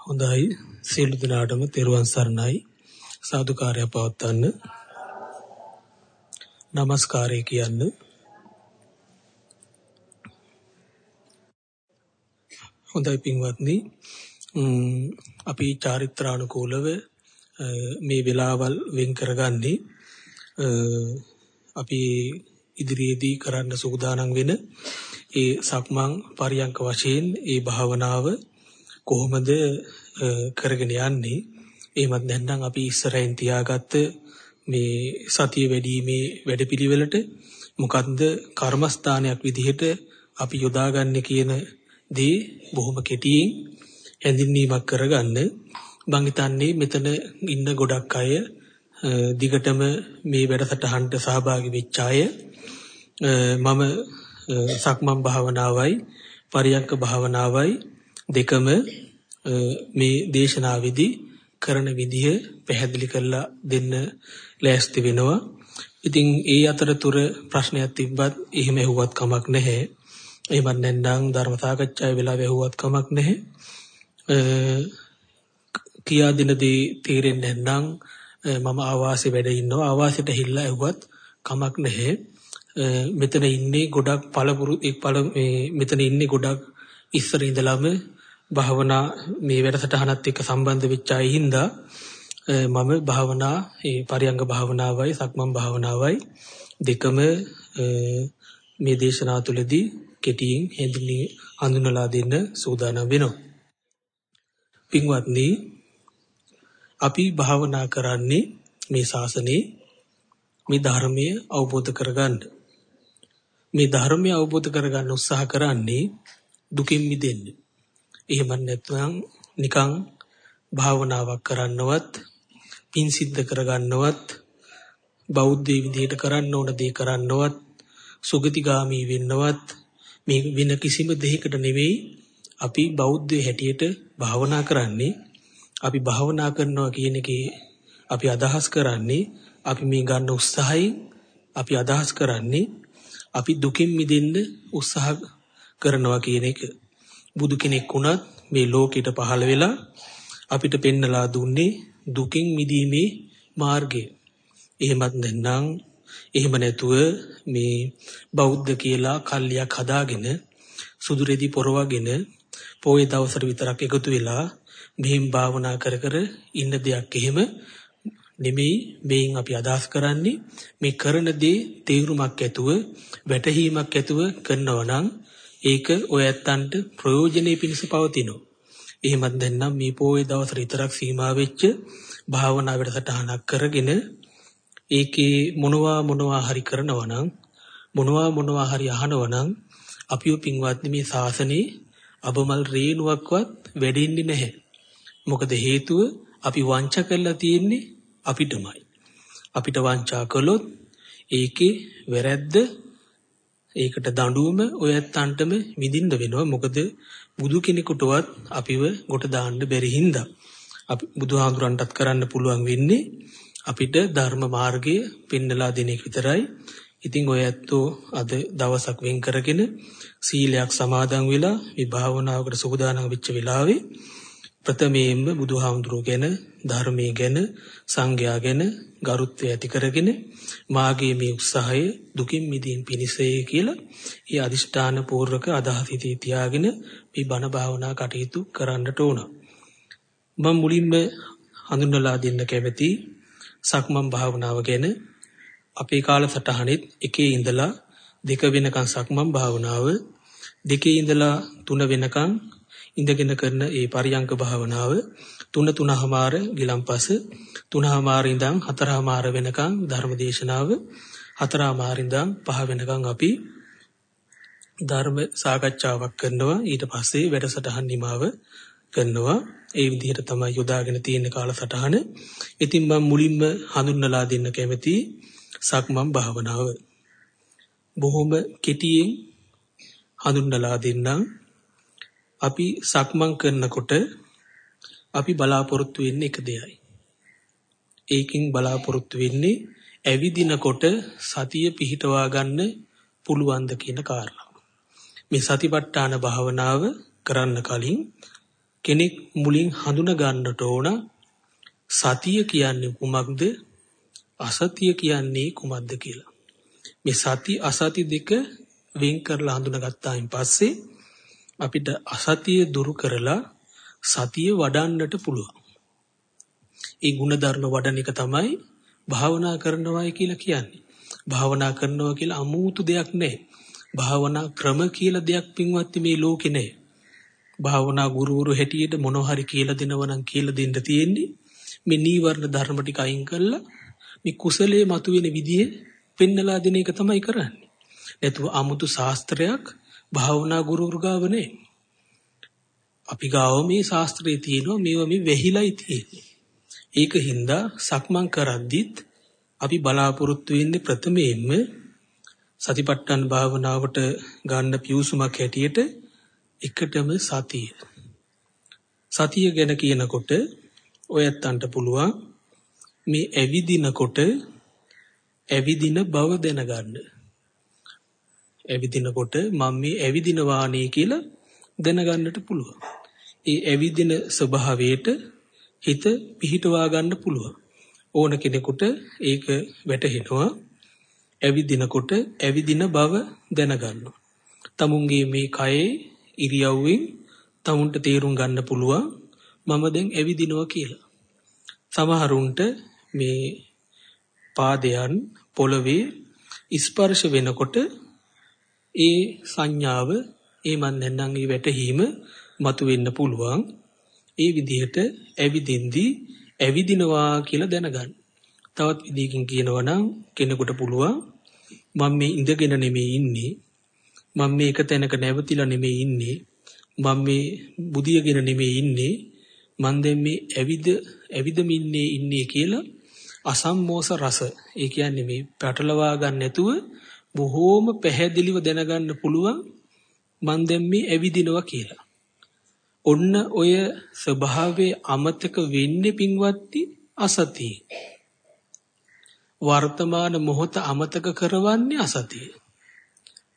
හොඳයි. සියලු දෙනාටම තෙරුවන් සරණයි. සාදුකාරය පවත්වන්න. নমස්කාරය කියන්න. හොඳයි පින්වත්නි. අපි චාරිත්‍රානුකූලව මේ වෙලාවල් වෙන් කරගන්නේ. අපි ඉදිරියේදී කරන්න සූදානම් වෙන ඒ සක්මන් පරියංක වශයෙන් ඒ භාවනාව කොහොමද කරගෙන යන්නේ? එහෙමත් නැත්නම් අපි ඉස්සරහින් තියාගත්ත මේ සතිය වැඩිීමේ වැඩපිළිවෙලට මොකද්ද කර්මස්ථානයක් විදිහට අපි යොදාගන්නේ කියන දේ බොහොම කෙටියෙන් හැඳින්වීමක් කරගන්න. මං හිතන්නේ මෙතන ඉන්න ගොඩක් අය දිගටම මේ වැඩසටහනට සහභාගී වෙච්ච අය මම සක්මන් භාවනාවයි පරියංක භාවනාවයි දෙකම මේ දේශනාවේදී කරන විදිහ පැහැදිලි කරලා දෙන්න ලෑස්ති වෙනවා. ඉතින් ඒ අතරතුර ප්‍රශ්නයක් තිබ්බත් එහෙම ඇහුවත් කමක් නැහැ. එහෙමත් නැත්නම් ධර්ම සාකච්ඡාවේ වෙලාව ඇහුවත් කමක් නැහැ. කියා දෙන දේ තේරෙන්නේ නැත්නම් මම ආවාසෙ වැඩ ඉන්නවා ආවාසෙට හිල්ලා ඇහුවත් කමක් නැහැ. මෙතන ඉන්නේ ගොඩක් පළපුරු එක් පළ මේ මෙතන ඉන්නේ ගොඩක් ඉස්සර ඉඳලම භාවනා මේ වැඩසටහනත් එක්ක සම්බන්ධ වෙච්ච අය හින්දා මම භාවනා ඒ පරියංග භාවනාවයි සක්මන් භාවනාවයි දෙකම මේ දේශනාව තුළදී කෙටියෙන් හඳුන්වී හඳුන්වලා දෙන්න සූදානම් වෙනවා. පින්වත්නි අපි භාවනා කරන්නේ මේ ශාසනයේ මේ ධර්මය අවබෝධ කරගන්න. මේ ධර්මය අවබෝධ කරගන්න උත්සාහ කරන්නේ දුකින් මිදෙන්න. එහෙම නැත්නම් නිකං භාවනාවක් කරන්නවත් පින් සිද්ධ කරගන්නවත් බෞද්ධ විදිහට කරන්න ඕන දේ කරන්නවත් සුගතිගාමී වෙන්නවත් මේ වෙන කිසිම දෙයකට නෙවෙයි අපි බෞද්ධ හැටියට භාවනා කරන්නේ අපි භාවනා කරනවා කියන එකේ අපි අදහස් කරන්නේ අපි මේ ගන්න උත්සාහයෙන් අපි අදහස් කරන්නේ අපි දුකින් මිදෙන්න උත්සාහ කරනවා කියන එක. බුදු කෙනෙක් වුණත් මේ ලෝකෙට පහළ වෙලා අපිට පෙන්නලා දුන්නේ දුකින් මිදීමේ මාර්ගය. එහෙමත් නැත්නම් එහෙම නැතුව මේ බෞද්ධ කියලා කල්ලියක් හදාගෙන සුදු රෙදි පොරවගෙන පොයේ දවසට විතරක් එකතු වෙලා මෙහිම් භාවනා කර කර ඉන්න දෙයක් එහෙම නෙමෙයි මේන් අපි අදහස් කරන්නේ මේ කරන දේ තේරුමක් ඇතුව වැටහීමක් ඇතුව කරනවා නම් ඒක ඔය ඇත්තන්ට ප්‍රයෝජනෙ පිණිස පවතිනවා. එහෙමත් නැත්නම් මේ පොයේ දවස් විතරක් සීමා වෙච්ච භාවනා වැඩසටහනක් කරගෙන ඒකේ මොනවා මොනවා හරි කරනවා නම් මොනවා මොනවා හරි අහනවා නම් අපිව පින්වත්නි මේ ශාසනේ අබමල් රේණුවක්වත් වැඩෙන්නේ නැහැ. මොකද හේතුව අපි වංචා කරලා තියෙන්නේ අපිටමයි. අපිට වංචා කළොත් ඒකේ වැරැද්ද ඒකට දඬුවම ඔය ඇත්තන්ටම විඳින්න වෙනවා. මොකද බුදු කෙනෙකුටවත් අපිව කොට දාන්න බැරි හින්දා. අපි බුදුහාඳුරන්ටත් කරන්න පුළුවන් වෙන්නේ අපිට ධර්ම මාර්ගය පෙන්නලා දෙන එක විතරයි. ඉතින් ඔය ඇත්තෝ අද දවසක් වෙන් කරගෙන සීලයක් සමාදන් වෙලා මේ භාවනාවකට සූදානම් වෙච්ච වෙලාවේ ප්‍රථමයෙන්ම බුදුහාමුදුරුවෝ ගැන ධර්මයේ ගැන සංඝයා ගැන ගරුත්වය ඇති කරගෙන මාගේ මේ උත්සාහය දුකින් මිදීම පිණිසය කියලා ඒ අදිෂ්ඨාන පූර්වක අදහස හිතේ තියාගෙන මේ බණ භාවනා කටයුතු කරන්නට ඕන. මම මුලින්ම හඳුන්වලා දෙන්න කැමති සක්මන් භාවනාව ගැන අපේ කාලසටහනෙත් එකේ ඉඳලා දෙක වෙනකන් සක්මන් භාවනාව දෙකේ ඉඳලා තුන වෙනකන් ඉඳගෙන කරන ඒ පරියංක භාවනාව තුන තුනමාර ගිලම්පස තුනමාර ඉඳන් හතරමාර වෙනකන් ධර්මදේශනාව හතරමාර ඉඳන් පහ වෙනකන් අපි ධර්ම සාකච්ඡාවක් කරනවා ඊට පස්සේ වැඩසටහන් නිමාව කරනවා ඒ විදිහට තමයි යොදාගෙන තියෙන කාලසටහන. ඉතින් මම මුලින්ම හඳුන්වලා දෙන්න කැමති සක්මන් භාවනාව. බොහොම කෙටියෙන් හඳුන්වලා දෙන්නම්. අපි සක්මන් කරනකොට අපි බලාපොරොත්තු වෙන්නේ එක දෙයයි. ඒකෙන් බලාපොරොත්තු වෙන්නේ ඇවිදිනකොට සතිය පිහිටවා ගන්න පුළුවන්ද කියන කාරණාව. මේ සතිපට්ඨාන භාවනාව කරන්න කලින් කෙනෙක් මුලින් හඳුන ගන්නට ඕන සතිය කියන්නේ කුමක්ද අසතිය කියන්නේ කුමක්ද කියලා. මේ සති අසති දෙක වෙන් කරලා හඳුනාගත්තායින් පස්සේ අපිට අසතිය දුරු කරලා සතිය වඩන්නට පුළුවන්. ඒ ಗುಣධර්ම වඩන එක තමයි භාවනා කරනවායි කියලා කියන්නේ. භාවනා කරනවා කියලා අමුතු දෙයක් නැහැ. භාවනා ක්‍රම කියලා දෙයක් පින්වත් මේ ලෝකේ නැහැ. භාවනා ගුරුවරු හැටියට මොනව හරි කියලා දෙනවා නම් කියලා දෙන්න තියෙන්නේ මේ නීවරණ ධර්ම ටික අයින් කරලා මේ කුසලයේ මතුවෙන විදිය පෙන්නලා දෙන එක තමයි කරන්නේ. නැතුව 아무තු ශාස්ත්‍රයක් භාවනා ගුරුවරු ගාව නැහැ. අපි ගාව මේ ශාස්ත්‍රයේ තියෙනවා මේවා මේ වෙහිලයි තියෙන්නේ. ඒක හින්දා සක්මන් කරද්දිත් අපි බලාපොරොත්තු වෙන්නේ ප්‍රථමයෙන්ම සතිපට්ඨාන භාවනාවට ගන්න පියුසුමක් හැටියට එකටම සතිය. සතිය ගැන කියනකොට ඔයත්තන්ට පුළුවන් මේ ඇවිදිනකොට ඇවිදින බව දැනගන්න. ඇවිදිනකොට මම මේ ඇවිදිනවානේ කියලා දැනගන්නට පුළුවන්. ඒ ඇවිදින ස්වභාවයට හිත පිහිටවා ගන්න පුළුවන්. ඕන කෙනෙකුට ඒක වැටහෙනවා. ඇවිදිනකොට ඇවිදින බව දැනගන්නවා. තමුන්ගේ මේ කයේ ඉරියව්වෙන් තමුන්ට තේරුම් ගන්න පුළුවන් මම දැන් ඇවිදිනවා කියලා. සමහරුන්ට මේ පාදයන් පොළවේ ස්පර්ශ වෙනකොට ඒ සංඥාව ඒ මන් නැන්නම් ඒ වැටහීම මතුවෙන්න පුළුවන්. ඒ විදිහට ඇවිදින්දී ඇවිදිනවා කියලා දැනගන්න. තවත් විදිහකින් කියනවා නම් කෙනෙකුට පුළුවන් මම මේ ඉඳගෙන නෙමෙයි ඉන්නේ. මම මේ එක තැනක නැවතිලා නෙමෙයි ඉන්නේ. මම මේ බුදියගෙන නෙමෙයි ඉන්නේ. මන් දැන් මේ ඇවිද ඇවිදමින්නේ ඉන්නේ කියලා අසම්මෝස රස ඒ කියන්නේ මේ පැටලවා ගන්න නැතුව බොහෝම පැහැදිලිව දැනගන්න පුළුවන් මන් දැන් මේ ඇවිදිනවා කියලා. ඔන්න ඔය ස්වභාවයේ අමතක වෙන්නේ පින්වත්ටි අසතිය. වර්තමාන මොහොත අමතක කරවන්නේ අසතිය.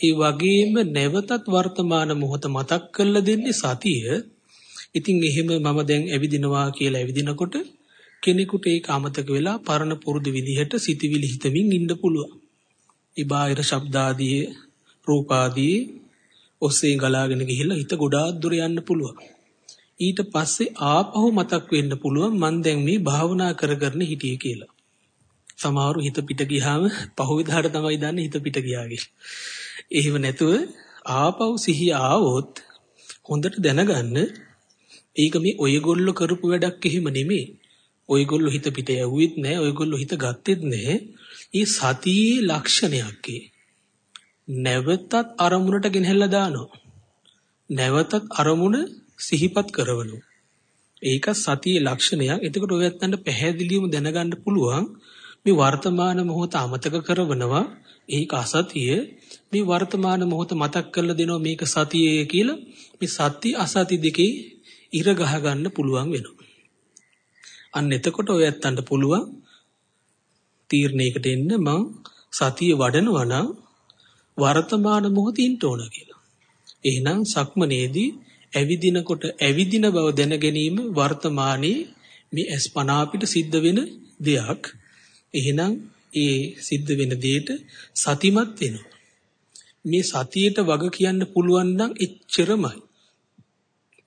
ඒ වගේම නැවතත් වර්තමාන මොහොත මතක් කරලා දෙන්නේ සතිය. ඉතින් එහෙම මම දැන් ඇවිදිනවා කියලා ඇවිදිනකොට කෙනෙකුට ඒක අමතක වෙලා පරණ පුරුදු විදිහට සිතවිලි හිතමින් ඉන්න පුළුවන්. ඒ බාහිර ශබ්ද ආදී රූප ආදී ඔස්සේ ගලාගෙන ගිහිල්ලා හිත ගොඩාක් දුර යන්න පුළුවන්. ඊට පස්සේ ආපහු මතක් වෙන්න පුළුවන් මං දැන් මේ භාවනා කර කරන හිටියේ කියලා. සමහරු හිත පිට ගියාම පහුවිදාට තමයි දන්නේ හිත පිට ගියා කියලා. එහෙම නැතුව ආපහු සිහිය ආවොත් හොඳට දැනගන්න ඒක මේ ඔයගොල්ලෝ කරපු වැඩක් එහෙම නෙමෙයි. ඔයගොල්ලෝ හිත පිට යවුවෙත් නැහැ. ඔයගොල්ලෝ හිත ගත්තෙත් නැහැ. ඒ සතියේ ලක්ෂණයක් නැවතත් අරමුණට ගෙනහැල්ලා දානවා. නැවතත් අරමුණ සිහිපත් කරවනවා. ඒක සතියේ ලක්ෂණයක්. එතකොට ඔය ඇත්තන්ට පැහැදිලිවම දැනගන්න පුළුවන් මේ වර්තමාන මොහොත අමතක කරවනවා. ඒක අසතිය. මේ වර්තමාන මොහොත මතක් කරලා දෙනවා මේක සතියේ කියලා. මේ සති අසති දෙකේ ඉර ගහ ගන්න පුළුවන් වෙනවා. අන්න එතකොට ඔය ඇත්තන්ට පුළුවන් තීරණයකට එන්න මං සතිය වඩනවා නම් වර්තමාන මොහොතින් ඕන කියලා. එහෙනම් සක්මනේදී ඇවිදිනකොට ඇවිදින බව දැන ගැනීම වර්තමානයේ මේ අස්පනා අපිට සිද්ධ වෙන දෙයක්. එහෙනම් ඒ සිද්ධ වෙන දෙයට සතිමත් වෙනවා. මේ සතියට වග කියන්න පුළුවන් නම් එච්චරමයි.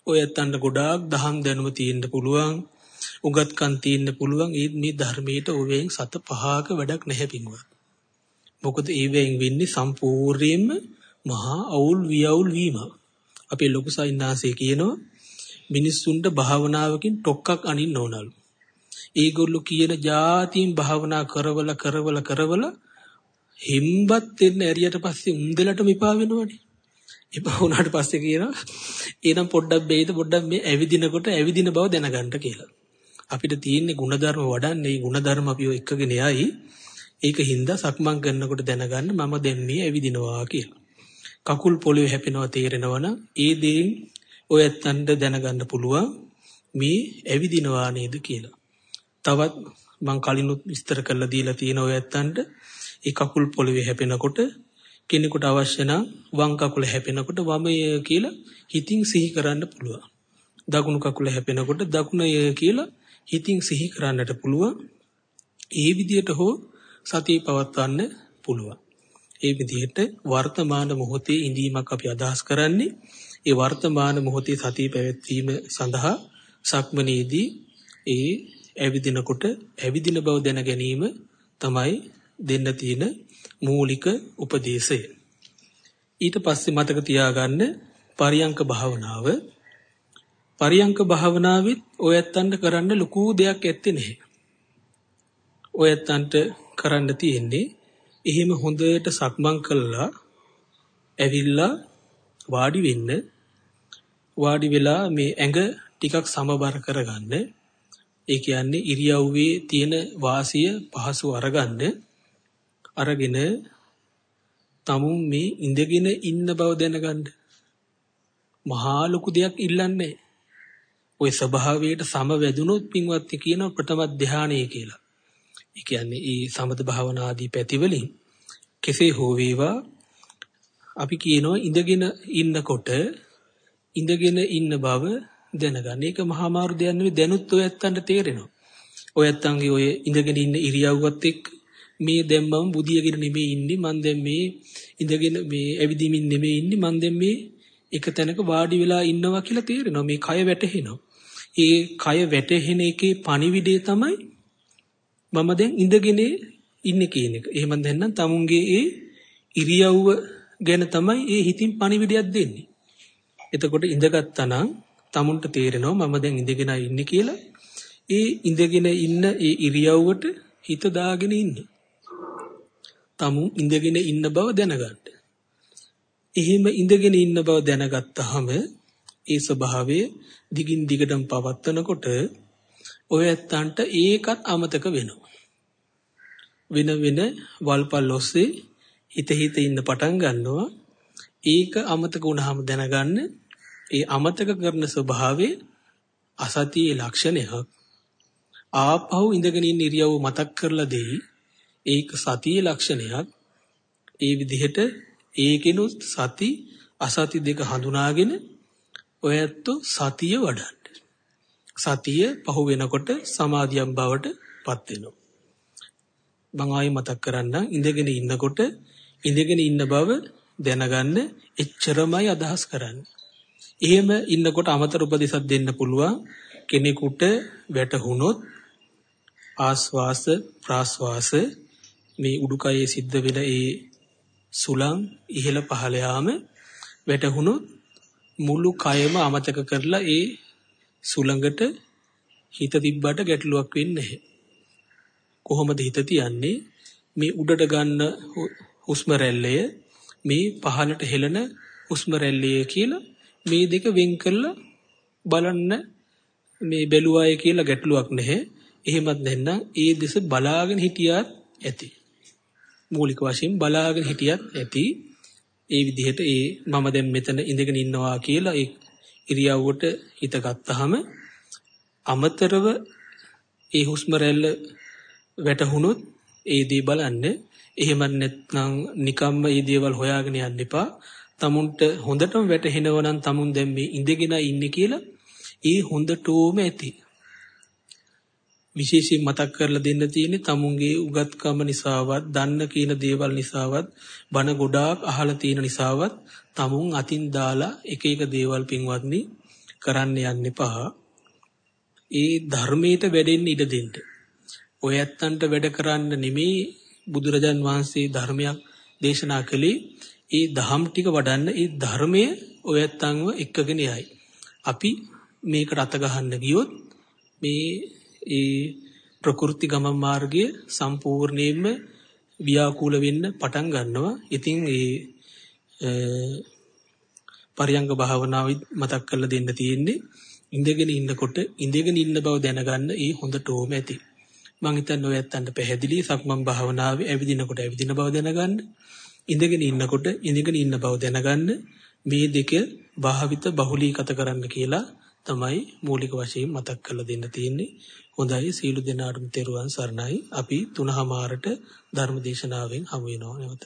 ඔය ඇත්තන්ට ගොඩාක් දහම් දැනුම තියෙන්න පුළුවන්. උගත්කම් තියෙන්න පුළුවන් ඒ මේ ධර්මයට ඕවෙන් සත පහක වැඩක් නැහැ පින්වත්. මොකද ඒවෙන් වෙන්නේ සම්පූර්ණයෙන්ම මහා අවුල් වියවුල් වීම. අපේ ලොකු සයින්නාසේ කියනවා මිනිස්සුන්ට භාවනාවකින් ටොක්ක්ක් අනින්න ඕනලු. ඒගොල්ලෝ කියන જાතියින් භාවනා කරවල කරවල කරවල හිම්බත් වෙන්න ඇරියට පස්සේ උන්දලට මිපා වෙනවනේ. එපා වුණාට පස්සේ කියනවා එහෙනම් පොඩ්ඩක් බෙයිද පොඩ්ඩක් මේ ඇවිදිනකොට ඇවිදින බව දැනගන්න කියලා. අපිට තියෙන්නේ ಗುಣධර්ම වඩන්නේ ಗುಣධර්ම අපිව එක්කගෙන යයි. ඒක හින්දා සක්මන් කරනකොට දැනගන්න මම දැන් මේ ඇවිදිනවා කියලා. කකුල් පොළවේ හැපෙනවා තේරෙනවනම් ඒ දේෙන් ඔය ඇත්තන්ට දැනගන්න පුළුවන් මේ ඇවිදිනවා නේද කියලා. තවත් මං කලිනුත් විස්තර කරලා දීලා තියෙන ඔය ඇත්තන්ට ඒ කකුල් පොළවේ හැපෙනකොට කෙනෙකුට අවශ්‍ය නම් වම් කකුල හැපෙනකොට වමය කියලා හිතින් සිහි කරන්න පුළුවන්. දකුණු කකුල හැපෙනකොට දකුණය කියලා හිතින් සිහි කරන්නට පුළුවන්. ඒ විදිහට හෝ සතිය පවත්වන්න පුළුවන්. ඒ විදිහට වර්තමාන මොහොතේ ඉඳීමක් අපි අදහස් කරන්නේ. ඒ වර්තමාන මොහොතේ සතිය පැවැත්වීම සඳහා සක්මනේදී ඒ ඇවිදිනකොට ඇවිදින බව දැන ගැනීම තමයි දෙන්න තියෙන මූලික උපදේශය. ඊට පස්සේ මතක තියාගන්න පරියංක භාවනාව පරියංක භාවනාවෙත් ඔයත්තන්ට කරන්න ලොකු දෙයක් ඇත්තේ නැහැ. ඔයත්තන්ට කරන්න තියෙන්නේ එහෙම හොඳට සක්මන් කළා ඇවිල්ලා වාඩි වෙන්න. වාඩි වෙලා මේ ඇඟ ටිකක් සමබර කරගන්න. ඒ කියන්නේ ඉරියව්වේ තියෙන වාසිය පහසු අරගන්න. අරගෙන තමුන් මේ ඉඳගෙන ඉන්න බව දැනගන්න. මහා ලොකු දෙයක් ඉල්ලන්නේ ওই ස්වභාවයට සමවැදුනොත් පින්වත් කියන ප්‍රථම ධානය කියලා. ඒ කියන්නේ ඒ සමත භාවනා ආදී පැතිවලින් කෙසේ හෝ වේවා අපි කියනවා ඉඳගෙන ඉන්නකොට ඉඳගෙන ඉන්න බව දැනගන්න. ඒක මහා මාරු දෙයක් නෙවෙයි දැනුත් ඔය ඇත්තන්ට තේරෙනවා. ඔය ඇත්තන්ගේ ඔය ඉඳගෙන ඉන්න ඉරියව්වත් එක්ක මේ දැන් මම බුදියගෙන නෙමෙයි ඉන්නේ මං දැන් මේ ඉඳගෙන මේ ඇවිදිමින් නෙමෙයි ඉන්නේ මං දැන් මේ එක තැනක වාඩි වෙලා ඉන්නවා කියලා තේරෙනවා මේ කය වැටහෙනවා ඒ කය වැටහෙන එකේ පණිවිඩය තමයි මම දැන් ඉඳගෙන ඉන්නේ කියන එක. එහෙම නැත්නම් තමුන්ගේ ඒ ඉරියව්ව ගැන තමයි ඒ හිතින් පණිවිඩයක් දෙන්නේ. එතකොට ඉඳගත්තා නම් තමුන්ට තේරෙනවා මම දැන් ඉඳගෙන ඉන්නේ කියලා. ඒ ඉඳගෙන ඉන්න ඒ ඉරියව්වට හිත දාගෙන ඉන්නේ. තමුන් ඉඳගෙන ඉන්න බව දැනගන්න. එහෙම ඉඳගෙන ඉන්න බව දැනගත්තාම ඒ ස්වභාවය දිගින් දිගටම පවත්වනකොට ඔය ඇත්තන්ට ඒකත් අමතක වෙනවා. වෙන වෙන වල්පල් ඔස්සේ හිත හිත ඉන්න පටන් ගන්නවා. ඒක අමතක වුණාම දැනගන්න ඒ අමතක කරන ස්වභාවය අසතියේ ලක්ෂණයක්. ආපහු ඉඳගෙන ඉන්න ඉරියව්ව මතක් කරලා දෙයි. ඒක සතියේ ලක්ෂණයක්. ඒ විදිහට ඒකිනුත් සති අසති දෙක හඳුනාගෙන ඔයත් සතිය වඩන්න. සතිය පහු වෙනකොට සමාධියක් බවට පත් වෙනවා. මම ආයෙ මතක් කරන්නම් ඉඳගෙන ඉන්නකොට ඉඳගෙන ඉන්න බව දැනගන්න එච්චරමයි අදහස් කරන්නේ. එහෙම ඉන්නකොට අමතර උපදේශක් දෙන්න පුළුවන් කෙනෙකුට වැටහුනොත් ආස්වාස ප්‍රාස්වාස මේ උඩුකයේ සිද්ධ වෙන ඒ සුලං ඉහළ පහළ යාම වැටහුනොත් මුළු කයම අමතක කරලා ඒ සුළඟට හිත තිබ්බට ගැටලුවක් වෙන්නේ නැහැ. කොහොමද හිත තියන්නේ? මේ උඩට ගන්න හුස්ම රැල්ලය මේ පහළට හෙළන හුස්ම රැල්ලය කියලා මේ දෙක වෙන් කරලා බලන්න මේ බැලුවාය කියලා ගැටලුවක් නැහැ. එහෙමත් නැත්නම් ඒ දෙස බලාගෙන හිටියත් ඇති. මූලික වශයෙන් බලාගෙන හිටියත් ඇති. ඒ විදිහට ඒ මම දැන් මෙතන ඉඳගෙන ඉන්නවා කියලා ඒ ඉරියව්වට හිත ගත්තාම අමතරව ඒ හුස්ම රැල්ල වැටහුනොත් ඒ දේ බලන්න එහෙම නැත්නම් නිකම්ම මේ දේවල් හොයාගෙන යන්න එපා. tamunට හොඳටම වැටහෙනව නම් tamun දැන් මේ ඉඳගෙන ඉන්නේ කියලා ඒ හොඳටම ඇති. විශේෂයෙන් මතක් කරලා දෙන්න තියෙන්නේ tamunගේ උගත්කම නිසාවත් දන්න කියන දේවල් නිසාවත් බන ගොඩාක් අහලා තියෙන නිසාවත් tamun අතින් දාලා එක එක දේවල් පින්වත්නි කරන්න යන්න එපා. ඒ ධර්මයට වැඩෙන්න ඉඩ දෙන්න. ඔය ඇත්තන්ට වැඩ කරන්න නෙමේ බුදුරජාන් වහන්සේ ධර්මයක් දේශනා කළේ ඒ දහම් ටික වඩන්න ඒ ධර්මය ඔය ඇත්තන්ව එක්කගෙන යයි. අපි මේකට අත ගහන්න ගියොත් මේ ඒ ප්‍රකෘති ගමන් මාර්ගය සම්පූර්ණයෙන්ම ව්‍යාකූල වෙන්න පටන් ගන්නවා. ඉතින් ඒ පරියංග භාවනාව මතක් කරලා දෙන්න තියෙන්නේ ඉඳගෙන ඉන්නකොට ඉඳගෙන ඉන්න බව දැනගන්න ඒ හොඳටම ඇති. මම හිතන්නේ ඔය ඇත්තන්ට පැහැදිලි සක්මන් භාවනාවේ ඇවිදිනකොට ඇවිදින බව දැනගන්න ඉඳගෙන ඉන්නකොට ඉඳගෙන ඉන්න බව දැනගන්න මේ දෙක භාවිත බහුලීගත කරන්න කියලා තමයි මූලික වශයෙන් මතක් කරලා දෙන්න තියෙන්නේ. හොඳයි සීල දෙනාටම තෙරුවන් සරණයි. අපි තුනහමාරට ධර්ම දේශනාවෙන් හමු වෙනවා නැවත.